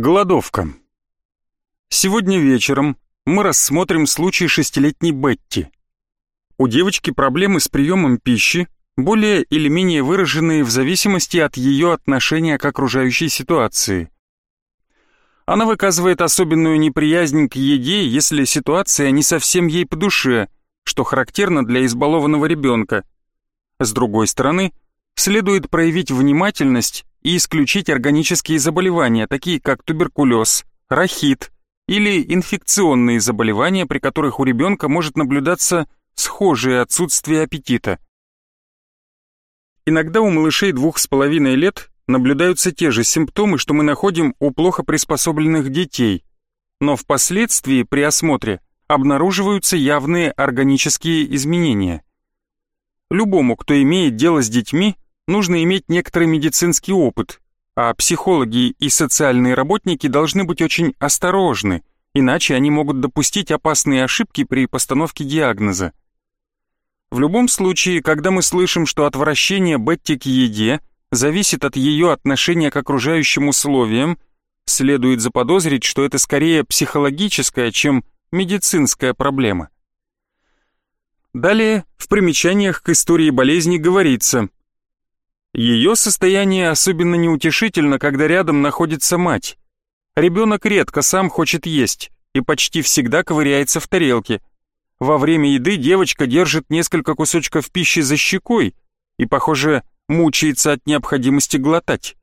Голодовка. Сегодня вечером мы рассмотрим случай шестилетней Бетти. У девочки проблемы с приемом пищи, более или менее выраженные в зависимости от ее отношения к окружающей ситуации. Она выказывает особенную неприязнь к еде, если ситуация не совсем ей по душе, что характерно для избалованного ребенка. С другой стороны, следует проявить внимательность и исключить органические заболевания, такие как туберкулез, рахит или инфекционные заболевания, при которых у ребенка может наблюдаться схожее отсутствие аппетита. Иногда у малышей двух с половиной лет наблюдаются те же симптомы, что мы находим у плохо приспособленных детей, но впоследствии при осмотре обнаруживаются явные органические изменения. Любому, кто имеет дело с детьми, нужно иметь некоторый медицинский опыт, а психологи и социальные работники должны быть очень осторожны, иначе они могут допустить опасные ошибки при постановке диагноза. В любом случае, когда мы слышим, что отвращение Бетти к еде зависит от ее отношения к окружающим условиям, следует заподозрить, что это скорее психологическая, чем медицинская проблема. Далее, в примечаниях к истории болезни говорится, ее состояние особенно неутешительно, когда рядом находится мать. Ребенок редко сам хочет есть и почти всегда ковыряется в тарелке. Во время еды девочка держит несколько кусочков пищи за щекой и, похоже, мучается от необходимости глотать.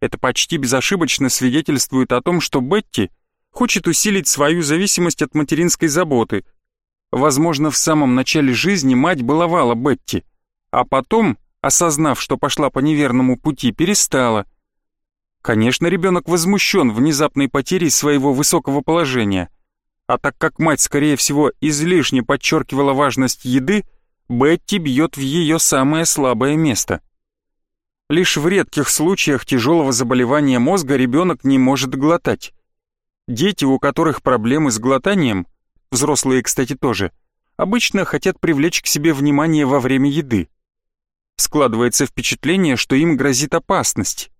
Это почти безошибочно свидетельствует о том, что Бетти хочет усилить свою зависимость от материнской заботы. Возможно, в самом начале жизни мать баловала Бетти, а потом осознав, что пошла по неверному пути, перестала. Конечно, ребенок возмущен внезапной потерей своего высокого положения, а так как мать, скорее всего, излишне подчеркивала важность еды, Бетти бьет в ее самое слабое место. Лишь в редких случаях тяжелого заболевания мозга ребенок не может глотать. Дети, у которых проблемы с глотанием, взрослые, кстати, тоже, обычно хотят привлечь к себе внимание во время еды. Складывается впечатление, что им грозит опасность.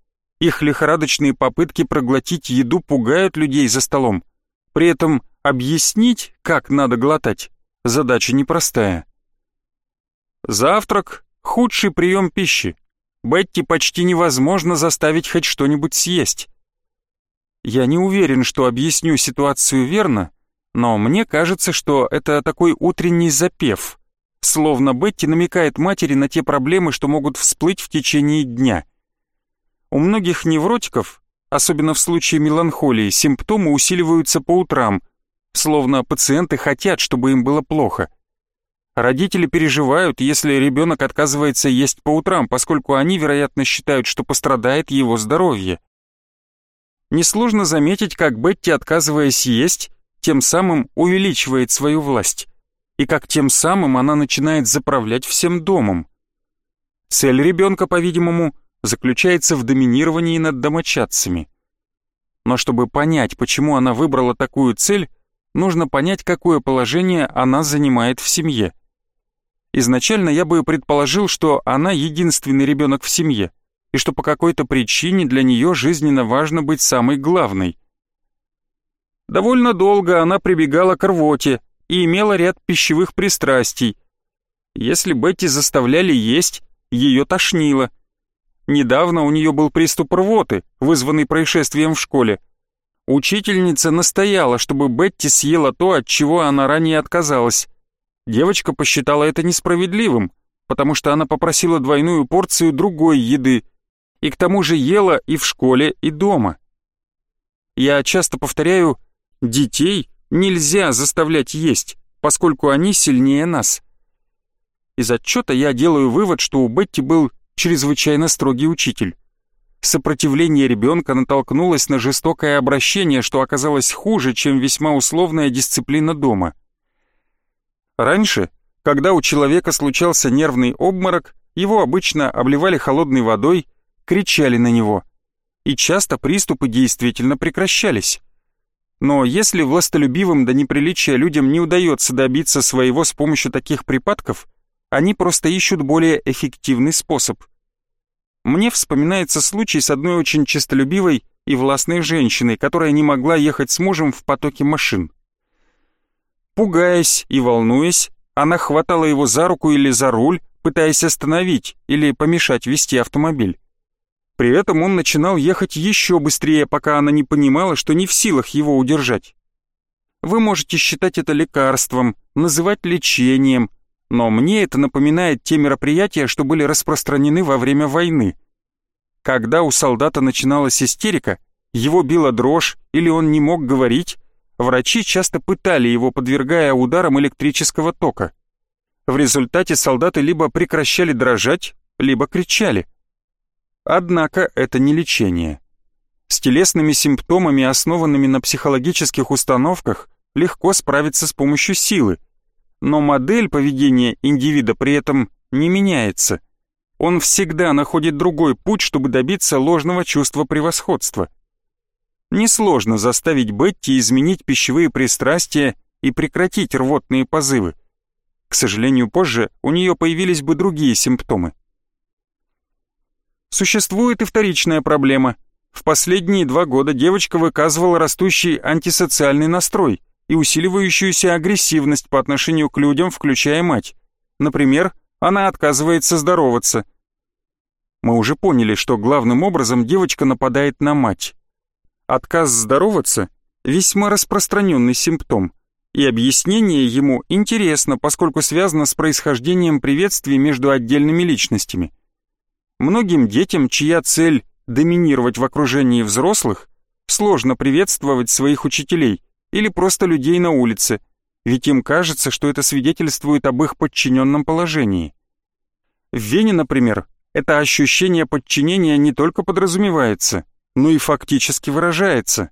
Их лихорадочные попытки проглотить еду пугают людей за столом. При этом объяснить, как надо глотать, задача непростая. Завтрак – худший прием пищи. Бетти почти невозможно заставить хоть что-нибудь съесть. Я не уверен, что объясню ситуацию верно, но мне кажется, что это такой утренний запев – Словно Бетти намекает матери на те проблемы, что могут всплыть в течение дня. У многих невротиков, особенно в случае меланхолии, симптомы усиливаются по утрам, словно пациенты хотят, чтобы им было плохо. Родители переживают, если ребенок отказывается есть по утрам, поскольку они, вероятно, считают, что пострадает его здоровье. Несложно заметить, как Бетти, отказываясь есть, тем самым увеличивает свою власть и как тем самым она начинает заправлять всем домом. Цель ребенка, по-видимому, заключается в доминировании над домочадцами. Но чтобы понять, почему она выбрала такую цель, нужно понять, какое положение она занимает в семье. Изначально я бы предположил, что она единственный ребенок в семье, и что по какой-то причине для нее жизненно важно быть самой главной. Довольно долго она прибегала к рвоте, и имела ряд пищевых пристрастий. Если Бетти заставляли есть, ее тошнило. Недавно у нее был приступ рвоты, вызванный происшествием в школе. Учительница настояла, чтобы Бетти съела то, от чего она ранее отказалась. Девочка посчитала это несправедливым, потому что она попросила двойную порцию другой еды, и к тому же ела и в школе, и дома. Я часто повторяю, детей Нельзя заставлять есть, поскольку они сильнее нас. Из отчета я делаю вывод, что у Бетти был чрезвычайно строгий учитель. Сопротивление ребенка натолкнулось на жестокое обращение, что оказалось хуже, чем весьма условная дисциплина дома. Раньше, когда у человека случался нервный обморок, его обычно обливали холодной водой, кричали на него. И часто приступы действительно прекращались. Но если властолюбивым до неприличия людям не удается добиться своего с помощью таких припадков, они просто ищут более эффективный способ. Мне вспоминается случай с одной очень честолюбивой и властной женщиной, которая не могла ехать с мужем в потоке машин. Пугаясь и волнуясь, она хватала его за руку или за руль, пытаясь остановить или помешать вести автомобиль. При этом он начинал ехать еще быстрее, пока она не понимала, что не в силах его удержать. Вы можете считать это лекарством, называть лечением, но мне это напоминает те мероприятия, что были распространены во время войны. Когда у солдата начиналась истерика, его била дрожь или он не мог говорить, врачи часто пытали его, подвергая ударам электрического тока. В результате солдаты либо прекращали дрожать, либо кричали. Однако это не лечение. С телесными симптомами, основанными на психологических установках, легко справиться с помощью силы. Но модель поведения индивида при этом не меняется. Он всегда находит другой путь, чтобы добиться ложного чувства превосходства. Несложно заставить Бетти изменить пищевые пристрастия и прекратить рвотные позывы. К сожалению, позже у нее появились бы другие симптомы. Существует и вторичная проблема. В последние два года девочка выказывала растущий антисоциальный настрой и усиливающуюся агрессивность по отношению к людям, включая мать. Например, она отказывается здороваться. Мы уже поняли, что главным образом девочка нападает на мать. Отказ здороваться – весьма распространенный симптом, и объяснение ему интересно, поскольку связано с происхождением приветствий между отдельными личностями – Многим детям, чья цель – доминировать в окружении взрослых, сложно приветствовать своих учителей или просто людей на улице, ведь им кажется, что это свидетельствует об их подчиненном положении. В Вене, например, это ощущение подчинения не только подразумевается, но и фактически выражается.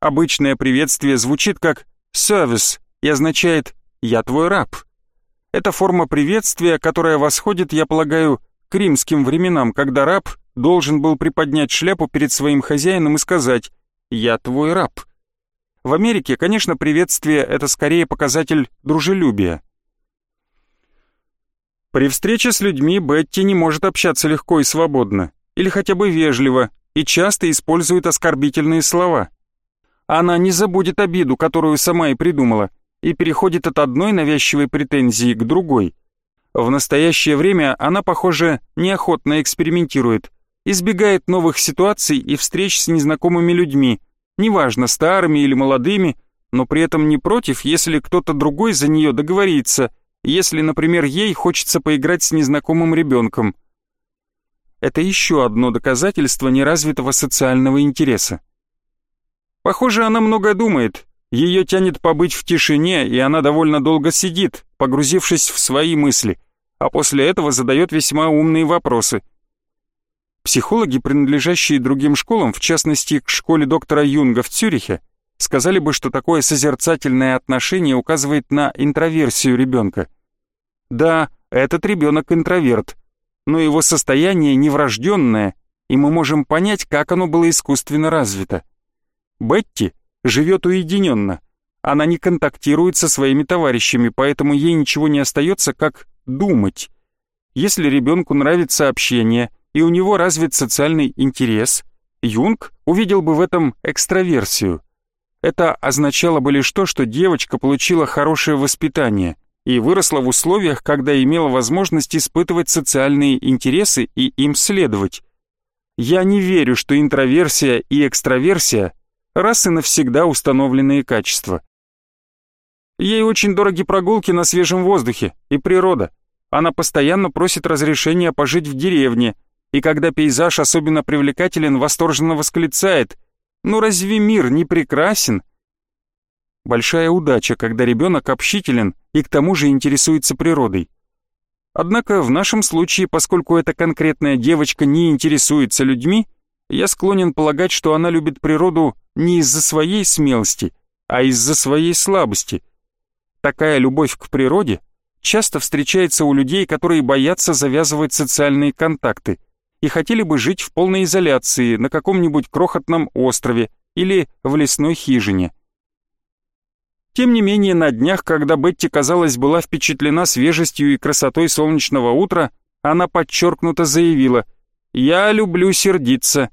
Обычное приветствие звучит как «сервис» и означает «я твой раб». Это форма приветствия, которая восходит, я полагаю, к римским временам, когда раб должен был приподнять шляпу перед своим хозяином и сказать «Я твой раб». В Америке, конечно, приветствие — это скорее показатель дружелюбия. При встрече с людьми Бетти не может общаться легко и свободно, или хотя бы вежливо, и часто использует оскорбительные слова. Она не забудет обиду, которую сама и придумала, и переходит от одной навязчивой претензии к другой — в настоящее время она, похоже, неохотно экспериментирует, избегает новых ситуаций и встреч с незнакомыми людьми, неважно, старыми или молодыми, но при этом не против, если кто-то другой за нее договорится, если, например, ей хочется поиграть с незнакомым ребенком. Это еще одно доказательство неразвитого социального интереса. Похоже, она много думает, ее тянет побыть в тишине, и она довольно долго сидит, погрузившись в свои мысли, а после этого задает весьма умные вопросы. Психологи, принадлежащие другим школам, в частности к школе доктора Юнга в Цюрихе, сказали бы, что такое созерцательное отношение указывает на интроверсию ребенка. Да, этот ребенок интроверт, но его состояние неврожденное, и мы можем понять, как оно было искусственно развито. Бетти живет уединенно. Она не контактирует со своими товарищами, поэтому ей ничего не остается, как думать. Если ребенку нравится общение и у него развит социальный интерес, Юнг увидел бы в этом экстраверсию. Это означало бы лишь то, что девочка получила хорошее воспитание и выросла в условиях, когда имела возможность испытывать социальные интересы и им следовать. Я не верю, что интроверсия и экстраверсия раз и навсегда установленные качества. Ей очень дороги прогулки на свежем воздухе и природа. Она постоянно просит разрешения пожить в деревне, и когда пейзаж особенно привлекателен, восторженно восклицает «Ну разве мир не прекрасен?» Большая удача, когда ребенок общителен и к тому же интересуется природой. Однако в нашем случае, поскольку эта конкретная девочка не интересуется людьми, я склонен полагать, что она любит природу не из-за своей смелости, а из-за своей слабости. Такая любовь к природе часто встречается у людей, которые боятся завязывать социальные контакты и хотели бы жить в полной изоляции на каком-нибудь крохотном острове или в лесной хижине. Тем не менее, на днях, когда Бетти, казалось, была впечатлена свежестью и красотой солнечного утра, она подчеркнуто заявила «Я люблю сердиться».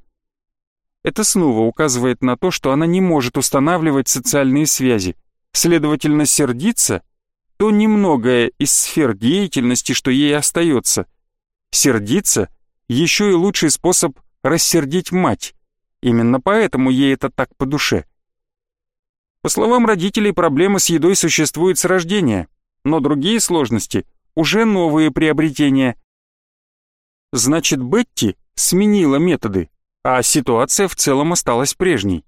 Это снова указывает на то, что она не может устанавливать социальные связи. Следовательно, сердиться — то немногое из сфер деятельности, что ей остается. Сердиться — еще и лучший способ рассердить мать. Именно поэтому ей это так по душе. По словам родителей, проблема с едой существует с рождения, но другие сложности — уже новые приобретения. Значит, Бетти сменила методы, а ситуация в целом осталась прежней.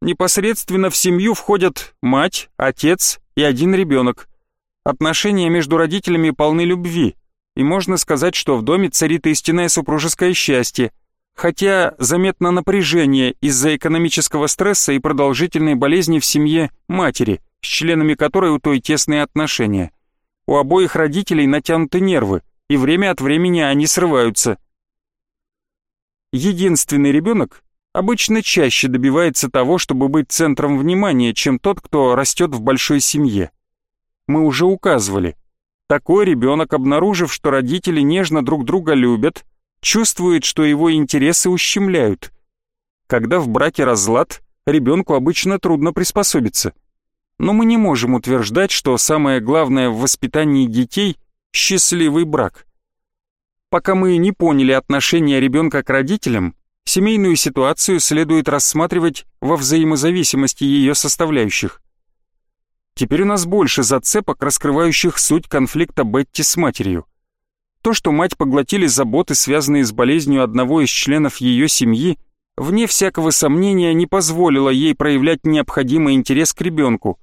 Непосредственно в семью входят мать, отец и один ребенок. Отношения между родителями полны любви, и можно сказать, что в доме царит истинное супружеское счастье, хотя заметно напряжение из-за экономического стресса и продолжительной болезни в семье матери, с членами которой у той тесные отношения. У обоих родителей натянуты нервы, и время от времени они срываются – единственный ребенок обычно чаще добивается того, чтобы быть центром внимания, чем тот, кто растет в большой семье. Мы уже указывали. Такой ребенок, обнаружив, что родители нежно друг друга любят, чувствует, что его интересы ущемляют. Когда в браке разлад, ребенку обычно трудно приспособиться. Но мы не можем утверждать, что самое главное в воспитании детей – счастливый брак – Пока мы не поняли отношения ребенка к родителям, семейную ситуацию следует рассматривать во взаимозависимости ее составляющих. Теперь у нас больше зацепок, раскрывающих суть конфликта Бетти с матерью. То, что мать поглотили заботы, связанные с болезнью одного из членов ее семьи, вне всякого сомнения не позволило ей проявлять необходимый интерес к ребенку.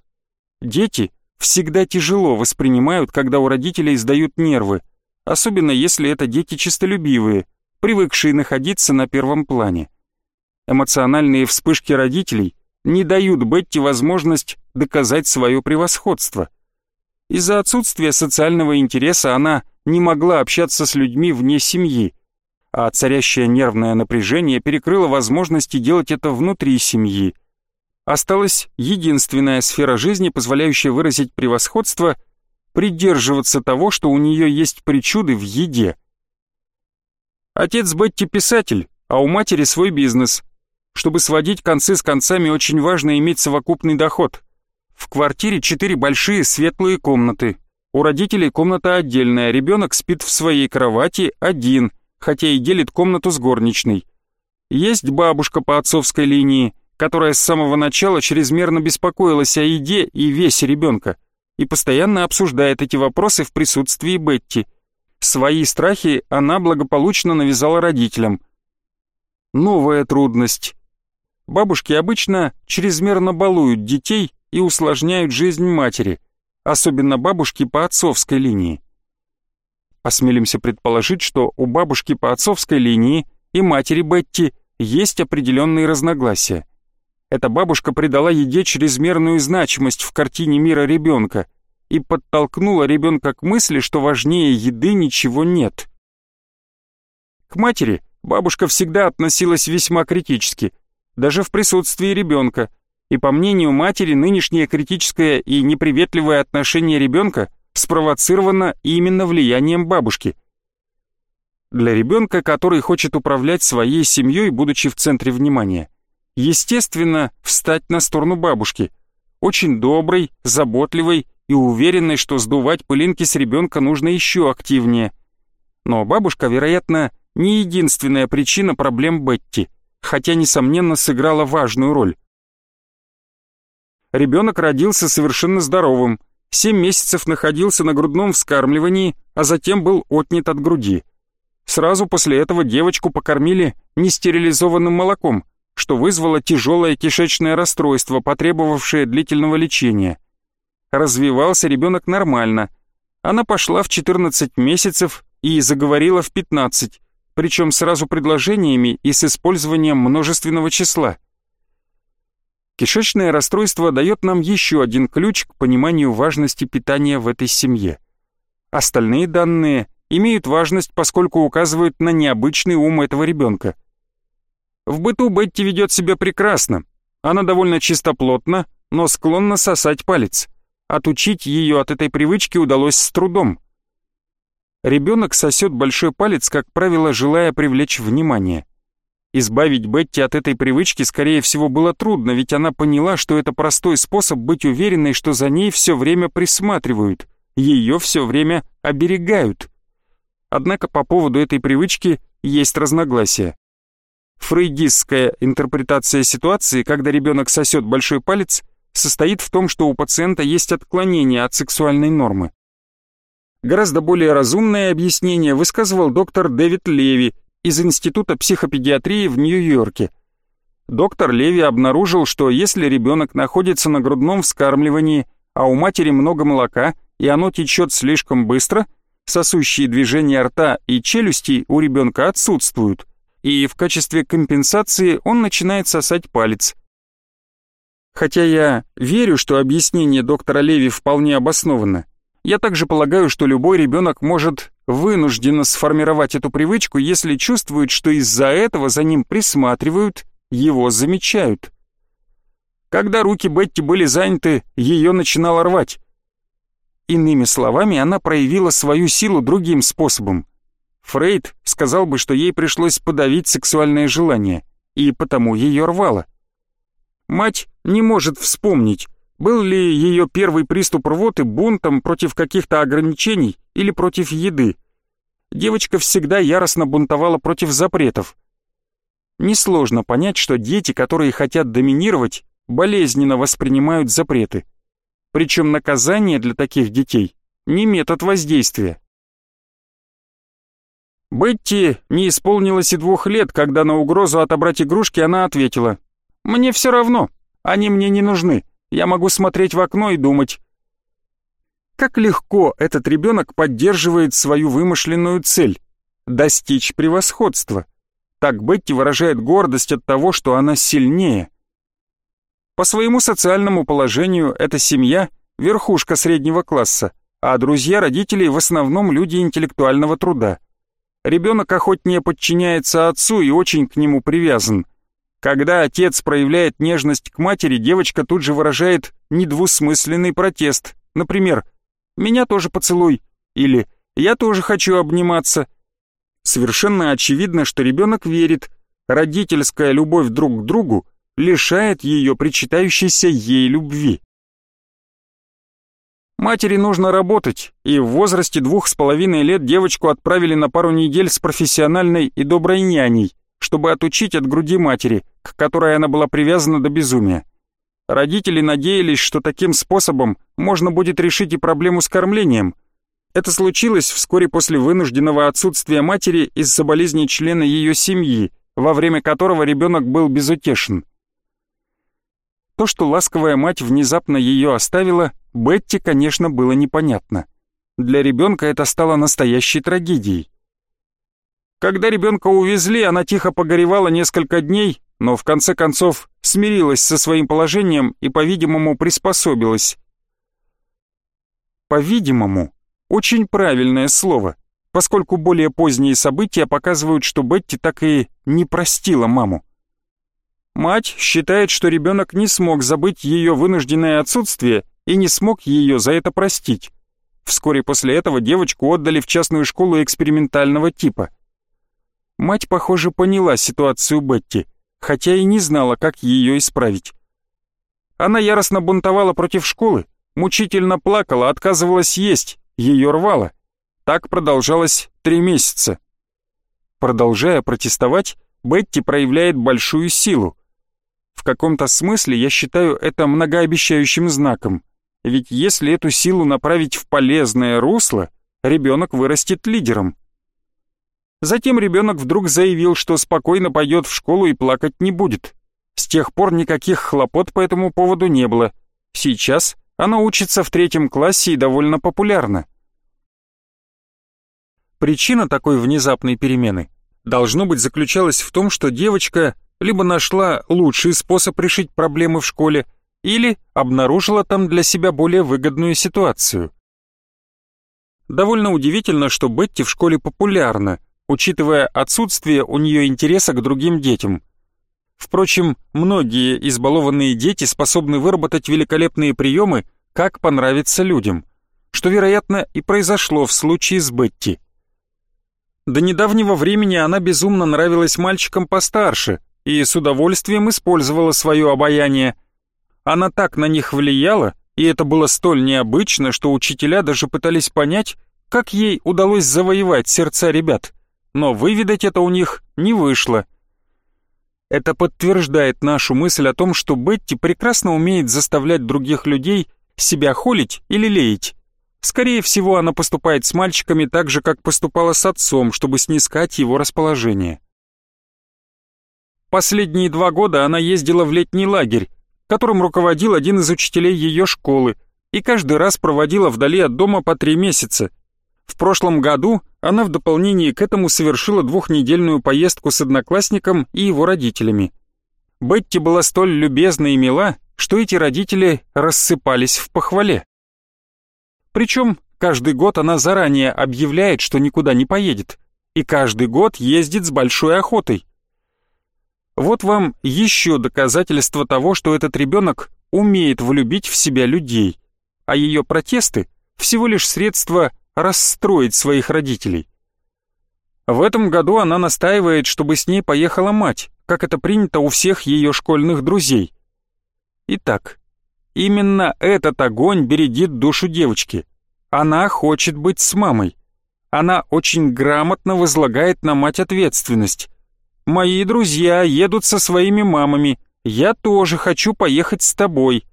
Дети всегда тяжело воспринимают, когда у родителей сдают нервы, особенно если это дети честолюбивые, привыкшие находиться на первом плане. Эмоциональные вспышки родителей не дают Бетти возможность доказать свое превосходство. Из-за отсутствия социального интереса она не могла общаться с людьми вне семьи, а царящее нервное напряжение перекрыло возможности делать это внутри семьи. Осталась единственная сфера жизни, позволяющая выразить превосходство – придерживаться того, что у нее есть причуды в еде. Отец Бетти писатель, а у матери свой бизнес. Чтобы сводить концы с концами, очень важно иметь совокупный доход. В квартире четыре большие светлые комнаты. У родителей комната отдельная, ребенок спит в своей кровати один, хотя и делит комнату с горничной. Есть бабушка по отцовской линии, которая с самого начала чрезмерно беспокоилась о еде и весе ребенка и постоянно обсуждает эти вопросы в присутствии Бетти. Свои страхи она благополучно навязала родителям. Новая трудность. Бабушки обычно чрезмерно балуют детей и усложняют жизнь матери, особенно бабушки по отцовской линии. Осмелимся предположить, что у бабушки по отцовской линии и матери Бетти есть определенные разногласия. Эта бабушка придала еде чрезмерную значимость в картине мира ребенка и подтолкнула ребенка к мысли, что важнее еды ничего нет. К матери бабушка всегда относилась весьма критически, даже в присутствии ребенка, и по мнению матери нынешнее критическое и неприветливое отношение ребенка спровоцировано именно влиянием бабушки. Для ребенка, который хочет управлять своей семьей, будучи в центре внимания – естественно, встать на сторону бабушки. Очень доброй, заботливой и уверенной, что сдувать пылинки с ребенка нужно еще активнее. Но бабушка, вероятно, не единственная причина проблем Бетти, хотя, несомненно, сыграла важную роль. Ребенок родился совершенно здоровым, семь месяцев находился на грудном вскармливании, а затем был отнят от груди. Сразу после этого девочку покормили нестерилизованным молоком, что вызвало тяжелое кишечное расстройство, потребовавшее длительного лечения. Развивался ребенок нормально. Она пошла в 14 месяцев и заговорила в 15, причем сразу предложениями и с использованием множественного числа. Кишечное расстройство дает нам еще один ключ к пониманию важности питания в этой семье. Остальные данные имеют важность, поскольку указывают на необычный ум этого ребенка – в быту Бетти ведет себя прекрасно. Она довольно чистоплотна, но склонна сосать палец. Отучить ее от этой привычки удалось с трудом. Ребенок сосет большой палец, как правило, желая привлечь внимание. Избавить Бетти от этой привычки, скорее всего, было трудно, ведь она поняла, что это простой способ быть уверенной, что за ней все время присматривают, ее все время оберегают. Однако по поводу этой привычки есть разногласия. Фрейдистская интерпретация ситуации, когда ребенок сосет большой палец, состоит в том, что у пациента есть отклонение от сексуальной нормы. Гораздо более разумное объяснение высказывал доктор Дэвид Леви из Института психопедиатрии в Нью-Йорке. Доктор Леви обнаружил, что если ребенок находится на грудном вскармливании, а у матери много молока и оно течет слишком быстро, сосущие движения рта и челюстей у ребенка отсутствуют, и в качестве компенсации он начинает сосать палец. Хотя я верю, что объяснение доктора Леви вполне обосновано, я также полагаю, что любой ребенок может вынужденно сформировать эту привычку, если чувствует, что из-за этого за ним присматривают, его замечают. Когда руки Бетти были заняты, ее начинало рвать. Иными словами, она проявила свою силу другим способом. Фрейд сказал бы, что ей пришлось подавить сексуальное желание, и потому ее рвало. Мать не может вспомнить, был ли ее первый приступ рвоты бунтом против каких-то ограничений или против еды? Девочка всегда яростно бунтовала против запретов. Несложно понять, что дети, которые хотят доминировать, болезненно воспринимают запреты. Причем наказание для таких детей не метод воздействия. Бетти не исполнилось и двух лет, когда на угрозу отобрать игрушки она ответила «Мне все равно, они мне не нужны». Я могу смотреть в окно и думать. Как легко этот ребенок поддерживает свою вымышленную цель — достичь превосходства. Так Бетти выражает гордость от того, что она сильнее. По своему социальному положению эта семья — верхушка среднего класса, а друзья родителей в основном люди интеллектуального труда. Ребенок охотнее подчиняется отцу и очень к нему привязан. Когда отец проявляет нежность к матери, девочка тут же выражает недвусмысленный протест. Например, «Меня тоже поцелуй» или «Я тоже хочу обниматься». Совершенно очевидно, что ребенок верит, родительская любовь друг к другу лишает ее причитающейся ей любви. Матери нужно работать, и в возрасте двух с половиной лет девочку отправили на пару недель с профессиональной и доброй няней, чтобы отучить от груди матери, к которой она была привязана до безумия. Родители надеялись, что таким способом можно будет решить и проблему с кормлением. Это случилось вскоре после вынужденного отсутствия матери из-за болезни члена ее семьи, во время которого ребенок был безутешен. То, что ласковая мать внезапно ее оставила, Бетти, конечно, было непонятно. Для ребенка это стало настоящей трагедией. Когда ребенка увезли, она тихо погоревала несколько дней, но в конце концов смирилась со своим положением и, по-видимому, приспособилась. «По-видимому» — очень правильное слово, поскольку более поздние события показывают, что Бетти так и не простила маму. Мать считает, что ребенок не смог забыть ее вынужденное отсутствие и не смог ее за это простить. Вскоре после этого девочку отдали в частную школу экспериментального типа — Мать, похоже, поняла ситуацию Бетти, хотя и не знала, как ее исправить. Она яростно бунтовала против школы, мучительно плакала, отказывалась есть, ее рвало. Так продолжалось три месяца. Продолжая протестовать, Бетти проявляет большую силу. В каком-то смысле я считаю это многообещающим знаком, ведь если эту силу направить в полезное русло, ребенок вырастет лидером. Затем ребенок вдруг заявил, что спокойно пойдет в школу и плакать не будет. С тех пор никаких хлопот по этому поводу не было. Сейчас она учится в третьем классе и довольно популярна. Причина такой внезапной перемены должно быть заключалась в том, что девочка либо нашла лучший способ решить проблемы в школе, или обнаружила там для себя более выгодную ситуацию. Довольно удивительно, что Бетти в школе популярна, учитывая отсутствие у нее интереса к другим детям. Впрочем, многие избалованные дети способны выработать великолепные приемы, как понравится людям, что, вероятно, и произошло в случае с Бетти. До недавнего времени она безумно нравилась мальчикам постарше и с удовольствием использовала свое обаяние. Она так на них влияла, и это было столь необычно, что учителя даже пытались понять, как ей удалось завоевать сердца ребят. Но выведать это у них не вышло. Это подтверждает нашу мысль о том, что Бетти прекрасно умеет заставлять других людей себя холить или леять. Скорее всего, она поступает с мальчиками так же, как поступала с отцом, чтобы снискать его расположение. Последние два года она ездила в летний лагерь, которым руководил один из учителей ее школы, и каждый раз проводила вдали от дома по три месяца. В прошлом году она в дополнение к этому совершила двухнедельную поездку с одноклассником и его родителями. Бетти была столь любезна и мила, что эти родители рассыпались в похвале. Причем каждый год она заранее объявляет, что никуда не поедет, и каждый год ездит с большой охотой. Вот вам еще доказательство того, что этот ребенок умеет влюбить в себя людей, а ее протесты всего лишь средство расстроить своих родителей. В этом году она настаивает, чтобы с ней поехала мать, как это принято у всех ее школьных друзей. Итак, Именно этот огонь бередит душу девочки. Она хочет быть с мамой. Она очень грамотно возлагает на мать ответственность. «Мои друзья едут со своими мамами. Я тоже хочу поехать с тобой».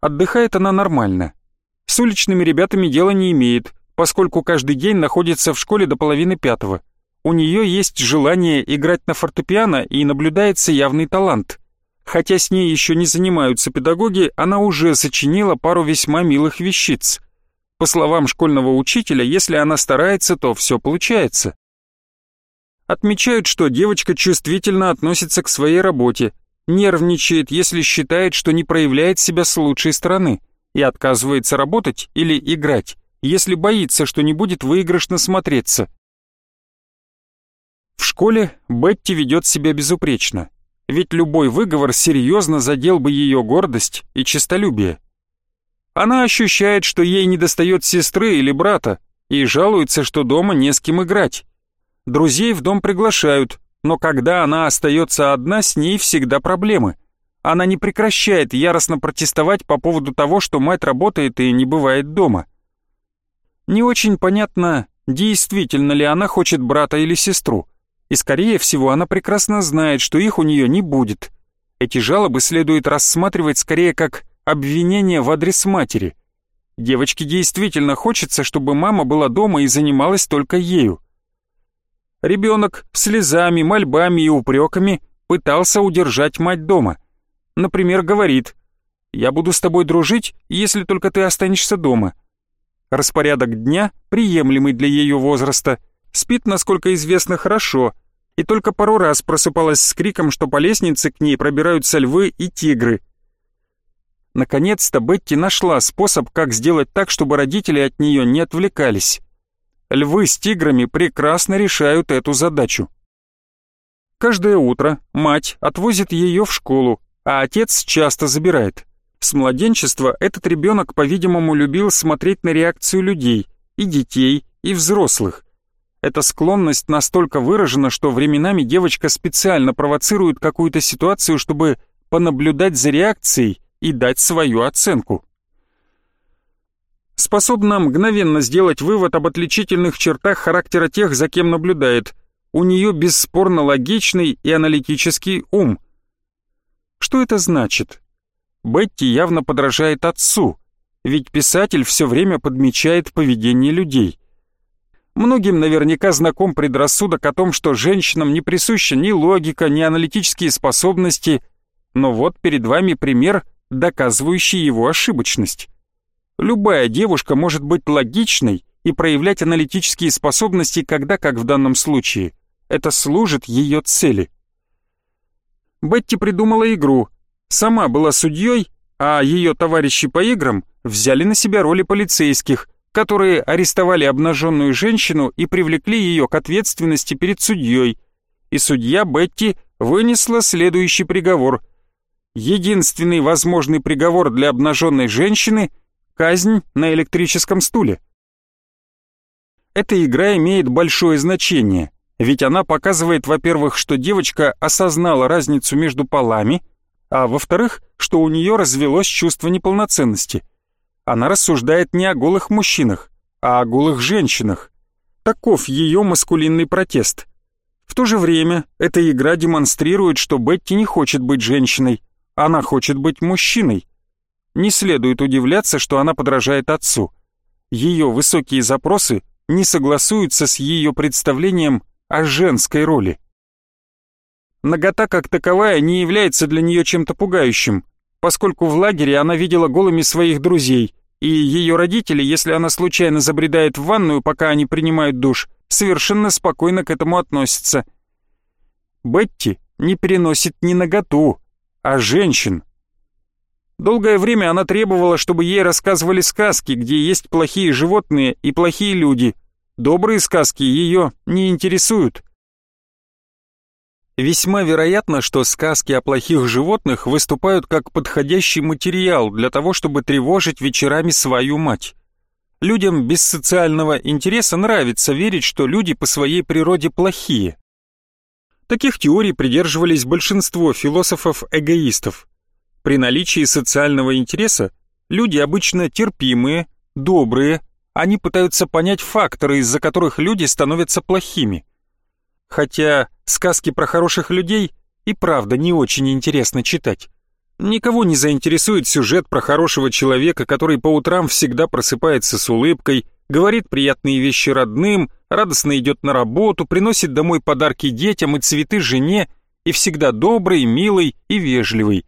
Отдыхает она нормально. С уличными ребятами дела не имеет, поскольку каждый день находится в школе до половины пятого. У нее есть желание играть на фортепиано и наблюдается явный талант. Хотя с ней еще не занимаются педагоги, она уже сочинила пару весьма милых вещиц. По словам школьного учителя, если она старается, то все получается. Отмечают, что девочка чувствительно относится к своей работе, нервничает, если считает, что не проявляет себя с лучшей стороны, и отказывается работать или играть, если боится, что не будет выигрышно смотреться. В школе Бетти ведет себя безупречно ведь любой выговор серьезно задел бы ее гордость и честолюбие. Она ощущает, что ей недостает сестры или брата, и жалуется, что дома не с кем играть. Друзей в дом приглашают, но когда она остается одна, с ней всегда проблемы. Она не прекращает яростно протестовать по поводу того, что мать работает и не бывает дома. Не очень понятно, действительно ли она хочет брата или сестру и, скорее всего, она прекрасно знает, что их у нее не будет. Эти жалобы следует рассматривать скорее как обвинение в адрес матери. Девочке действительно хочется, чтобы мама была дома и занималась только ею. Ребенок слезами, мольбами и упреками пытался удержать мать дома. Например, говорит «Я буду с тобой дружить, если только ты останешься дома». Распорядок дня, приемлемый для ее возраста, Спит, насколько известно, хорошо, и только пару раз просыпалась с криком, что по лестнице к ней пробираются львы и тигры. Наконец-то Бетти нашла способ, как сделать так, чтобы родители от нее не отвлекались. Львы с тиграми прекрасно решают эту задачу. Каждое утро мать отвозит ее в школу, а отец часто забирает. С младенчества этот ребенок, по-видимому, любил смотреть на реакцию людей, и детей, и взрослых. Эта склонность настолько выражена, что временами девочка специально провоцирует какую-то ситуацию, чтобы понаблюдать за реакцией и дать свою оценку. Способна мгновенно сделать вывод об отличительных чертах характера тех, за кем наблюдает. У нее бесспорно логичный и аналитический ум. Что это значит? Бетти явно подражает отцу, ведь писатель все время подмечает поведение людей – Многим наверняка знаком предрассудок о том, что женщинам не присуща ни логика, ни аналитические способности, но вот перед вами пример, доказывающий его ошибочность. Любая девушка может быть логичной и проявлять аналитические способности, когда, как в данном случае, это служит ее цели. Бетти придумала игру, сама была судьей, а ее товарищи по играм взяли на себя роли полицейских – которые арестовали обнаженную женщину и привлекли ее к ответственности перед судьей. И судья Бетти вынесла следующий приговор. Единственный возможный приговор для обнаженной женщины – казнь на электрическом стуле. Эта игра имеет большое значение, ведь она показывает, во-первых, что девочка осознала разницу между полами, а во-вторых, что у нее развелось чувство неполноценности. Она рассуждает не о голых мужчинах, а о голых женщинах. Таков ее маскулинный протест. В то же время эта игра демонстрирует, что Бетти не хочет быть женщиной, она хочет быть мужчиной. Не следует удивляться, что она подражает отцу. Ее высокие запросы не согласуются с ее представлением о женской роли. Нагота как таковая не является для нее чем-то пугающим, поскольку в лагере она видела голыми своих друзей, и ее родители, если она случайно забредает в ванную, пока они принимают душ, совершенно спокойно к этому относятся. Бетти не переносит не наготу, а женщин. Долгое время она требовала, чтобы ей рассказывали сказки, где есть плохие животные и плохие люди. Добрые сказки ее не интересуют. Весьма вероятно, что сказки о плохих животных выступают как подходящий материал для того, чтобы тревожить вечерами свою мать. Людям без социального интереса нравится верить, что люди по своей природе плохие. Таких теорий придерживались большинство философов-эгоистов. При наличии социального интереса люди обычно терпимые, добрые, они пытаются понять факторы, из-за которых люди становятся плохими. Хотя сказки про хороших людей и правда не очень интересно читать. Никого не заинтересует сюжет про хорошего человека, который по утрам всегда просыпается с улыбкой, говорит приятные вещи родным, радостно идет на работу, приносит домой подарки детям и цветы жене, и всегда добрый, милый и вежливый.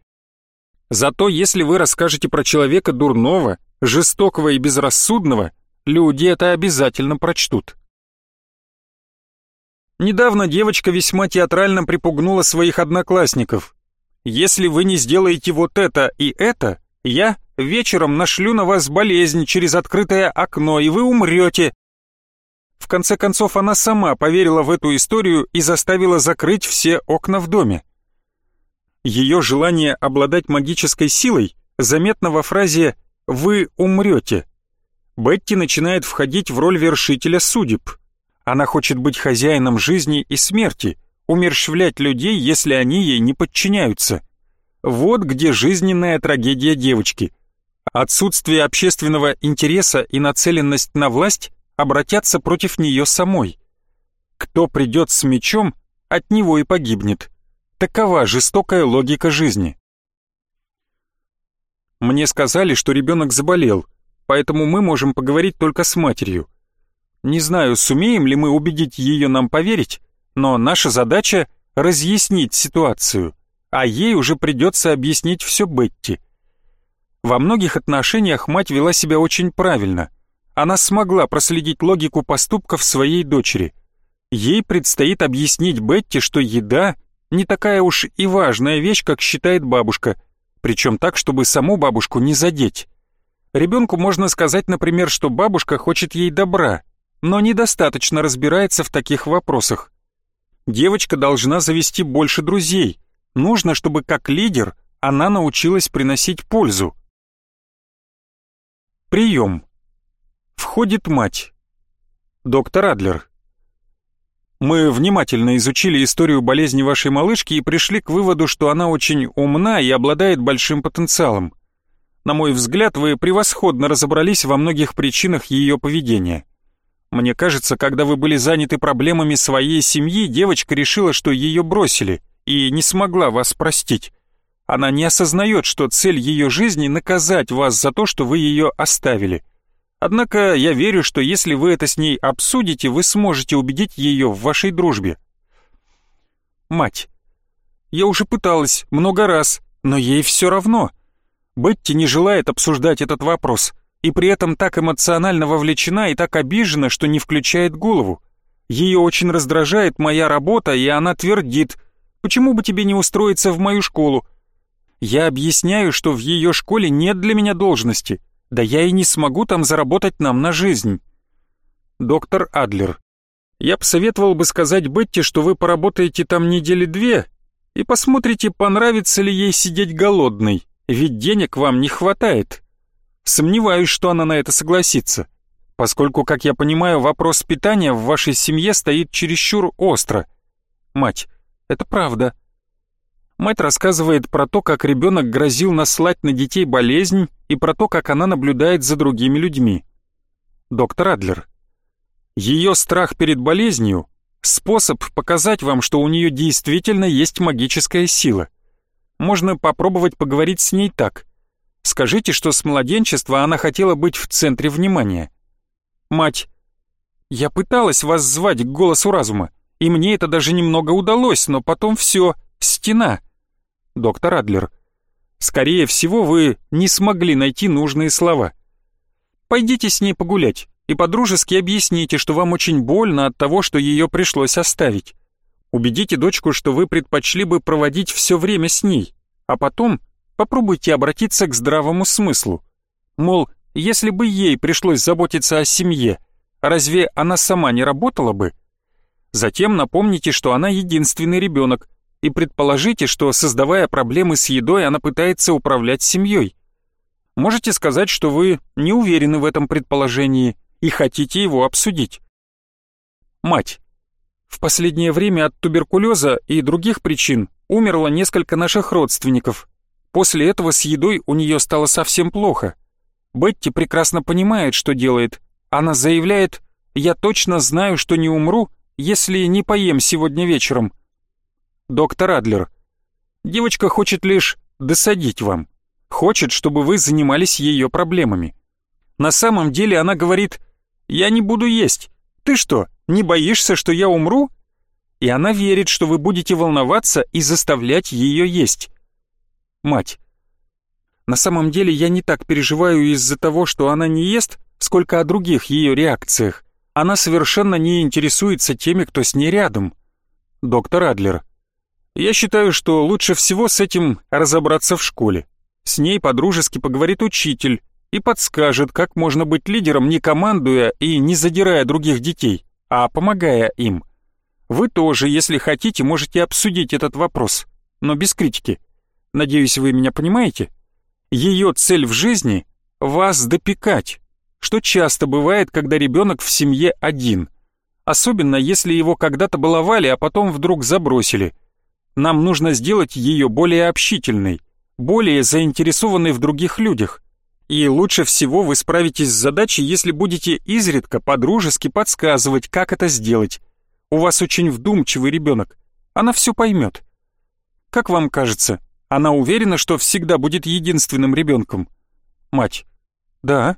Зато если вы расскажете про человека дурного, жестокого и безрассудного, люди это обязательно прочтут. Недавно девочка весьма театрально припугнула своих одноклассников. «Если вы не сделаете вот это и это, я вечером нашлю на вас болезнь через открытое окно, и вы умрете». В конце концов, она сама поверила в эту историю и заставила закрыть все окна в доме. Ее желание обладать магической силой заметно во фразе «Вы умрете». Бетти начинает входить в роль вершителя судеб. Она хочет быть хозяином жизни и смерти, умерщвлять людей, если они ей не подчиняются. Вот где жизненная трагедия девочки. Отсутствие общественного интереса и нацеленность на власть обратятся против нее самой. Кто придет с мечом, от него и погибнет. Такова жестокая логика жизни. Мне сказали, что ребенок заболел, поэтому мы можем поговорить только с матерью. Не знаю, сумеем ли мы убедить ее нам поверить, но наша задача — разъяснить ситуацию, а ей уже придется объяснить все Бетти. Во многих отношениях мать вела себя очень правильно. Она смогла проследить логику поступков своей дочери. Ей предстоит объяснить Бетти, что еда не такая уж и важная вещь, как считает бабушка, причем так, чтобы саму бабушку не задеть. Ребенку можно сказать, например, что бабушка хочет ей добра, но недостаточно разбирается в таких вопросах. Девочка должна завести больше друзей. Нужно, чтобы как лидер она научилась приносить пользу. Прием. Входит мать. Доктор Адлер. Мы внимательно изучили историю болезни вашей малышки и пришли к выводу, что она очень умна и обладает большим потенциалом. На мой взгляд, вы превосходно разобрались во многих причинах ее поведения. Мне кажется, когда вы были заняты проблемами своей семьи, девочка решила, что ее бросили, и не смогла вас простить. Она не осознает, что цель ее жизни — наказать вас за то, что вы ее оставили. Однако я верю, что если вы это с ней обсудите, вы сможете убедить ее в вашей дружбе. Мать. Я уже пыталась много раз, но ей все равно. Бетти не желает обсуждать этот вопрос и при этом так эмоционально вовлечена и так обижена, что не включает голову. Ее очень раздражает моя работа, и она твердит, «Почему бы тебе не устроиться в мою школу?» Я объясняю, что в ее школе нет для меня должности, да я и не смогу там заработать нам на жизнь. Доктор Адлер, я посоветовал бы сказать Бетти, что вы поработаете там недели две и посмотрите, понравится ли ей сидеть голодной, ведь денег вам не хватает. Сомневаюсь, что она на это согласится. поскольку, как я понимаю, вопрос питания в вашей семье стоит чересчур остро. Мать, это правда. Мать рассказывает про то, как ребенок грозил наслать на детей болезнь и про то, как она наблюдает за другими людьми. Доктор Адлер. Ее страх перед болезнью — способ показать вам, что у нее действительно есть магическая сила. Можно попробовать поговорить с ней так. Скажите, что с младенчества она хотела быть в центре внимания. Мать. Я пыталась вас звать к голосу разума, и мне это даже немного удалось, но потом все, стена — доктор Адлер. Скорее всего, вы не смогли найти нужные слова. Пойдите с ней погулять и подружески объясните, что вам очень больно от того, что ее пришлось оставить. Убедите дочку, что вы предпочли бы проводить все время с ней, а потом попробуйте обратиться к здравому смыслу. Мол, если бы ей пришлось заботиться о семье, разве она сама не работала бы? Затем напомните, что она единственный ребенок, и предположите, что, создавая проблемы с едой, она пытается управлять семьей. Можете сказать, что вы не уверены в этом предположении и хотите его обсудить. Мать. В последнее время от туберкулеза и других причин умерло несколько наших родственников. После этого с едой у нее стало совсем плохо. Бетти прекрасно понимает, что делает. Она заявляет, «Я точно знаю, что не умру, если не поем сегодня вечером» доктор Адлер. Девочка хочет лишь досадить вам. Хочет, чтобы вы занимались ее проблемами. На самом деле она говорит, «Я не буду есть. Ты что, не боишься, что я умру?» И она верит, что вы будете волноваться и заставлять ее есть. Мать. На самом деле я не так переживаю из-за того, что она не ест, сколько о других ее реакциях. Она совершенно не интересуется теми, кто с ней рядом. Доктор Адлер. Я считаю, что лучше всего с этим разобраться в школе. С ней подружески поговорит учитель и подскажет, как можно быть лидером, не командуя и не задирая других детей, а помогая им. Вы тоже, если хотите, можете обсудить этот вопрос, но без критики. Надеюсь, вы меня понимаете? Ее цель в жизни — вас допекать, что часто бывает, когда ребенок в семье один. Особенно, если его когда-то баловали, а потом вдруг забросили — нам нужно сделать ее более общительной, более заинтересованной в других людях. И лучше всего вы справитесь с задачей, если будете изредка подружески подсказывать, как это сделать. У вас очень вдумчивый ребенок. Она все поймет. Как вам кажется, она уверена, что всегда будет единственным ребенком? Мать. Да.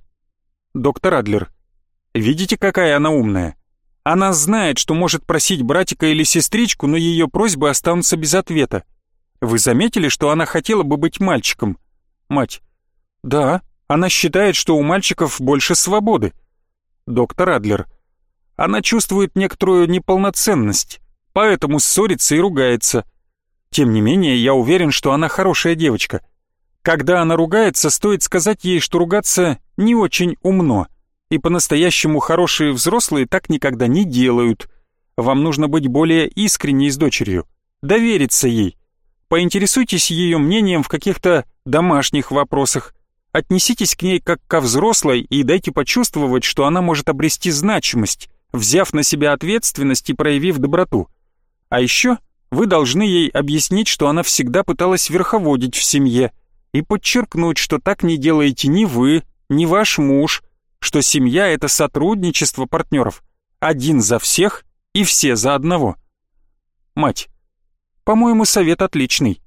Доктор Адлер. Видите, какая она умная? Она знает, что может просить братика или сестричку, но ее просьбы останутся без ответа. Вы заметили, что она хотела бы быть мальчиком? Мать. Да, она считает, что у мальчиков больше свободы. Доктор Адлер. Она чувствует некоторую неполноценность, поэтому ссорится и ругается. Тем не менее, я уверен, что она хорошая девочка. Когда она ругается, стоит сказать ей, что ругаться не очень умно и по-настоящему хорошие взрослые так никогда не делают. Вам нужно быть более искренней с дочерью, довериться ей. Поинтересуйтесь ее мнением в каких-то домашних вопросах. Отнеситесь к ней как ко взрослой и дайте почувствовать, что она может обрести значимость, взяв на себя ответственность и проявив доброту. А еще вы должны ей объяснить, что она всегда пыталась верховодить в семье, и подчеркнуть, что так не делаете ни вы, ни ваш муж, что семья — это сотрудничество партнеров. Один за всех и все за одного. Мать. По-моему, совет отличный.